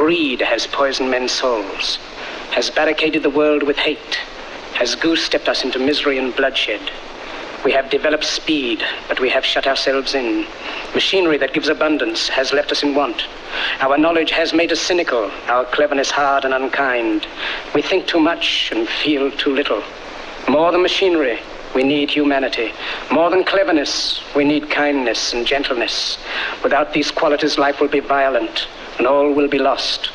Greed has poisoned men's souls, has barricaded the world with hate, has goose stepped us into misery and bloodshed. We have developed speed, but we have shut ourselves in. Machinery that gives abundance has left us in want. Our knowledge has made us cynical, our cleverness hard and unkind. We think too much and feel too little. More than machinery, we need humanity. More than cleverness, we need kindness and gentleness. Without these qualities, life will be violent and all will be lost.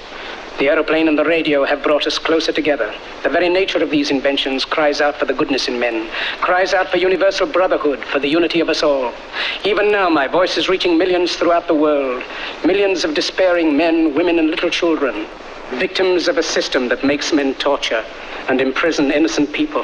The aeroplane and the radio have brought us closer together. The very nature of these inventions cries out for the goodness in men, cries out for universal brotherhood, for the unity of us all. Even now, my voice is reaching millions throughout the world, millions of despairing men, women, and little children, victims of a system that makes men torture and imprison innocent people.